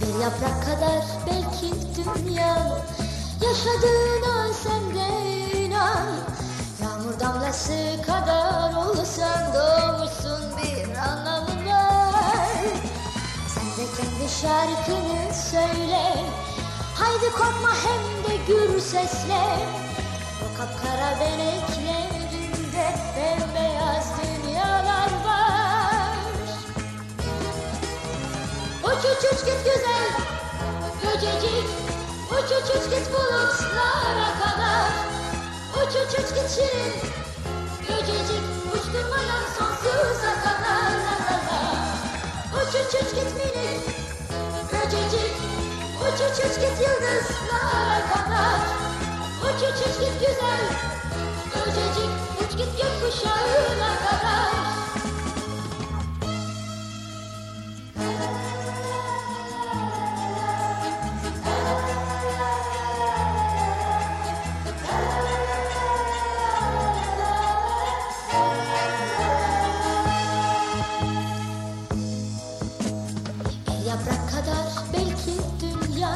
Bir yaprak kadar belki dünya. Yaşadığına sen de inan. Yağmur damlası kadar olsan Doğmuşsun bir anlamı var Sen de kendi şarkını söyle. Haydi korkma hem sesle. O kapkara beneklerinde Bembeyaz dünyalar var. Uç uç uç git güzel böcecik. Uç uç uç git bulutlara kadar. Uç uç uç git şirin böcecik. Uçturmadan sonsuza kadar la la la. Uç uç uç git minik böcecik. Uç uç uç git yıldızlara kadar Uç uç uç git güzel Uç git gökkuşağına kadar. Yaprak kadar belki dünya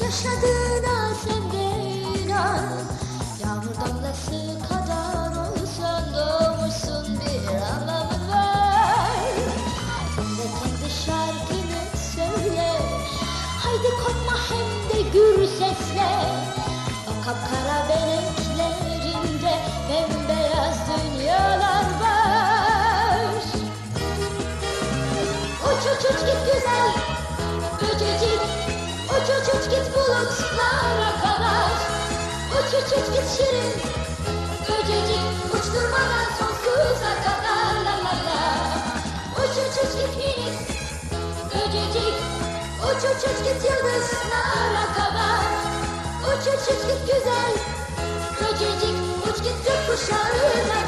Yaşadığına sen Yağmur damlası kadar olsan Doğmuşsun bir anlamı var. Kendi şarkını söyle. Haydi korkma hem de gür sesle. O kapkara beneklerinde Bembeyaz dünyalar var. Uç uç uç git güzel. Böcecik Uç uç uç git bulutlara kadar Uç uç git şirin böcecik Uçturmadan sonsuza kadar la la la. Uç uç uç git minik böcecik Uç uç uç git yıldızlara kadar. Uç uç uç git güzel. Böcecik Uç git gökkuşağına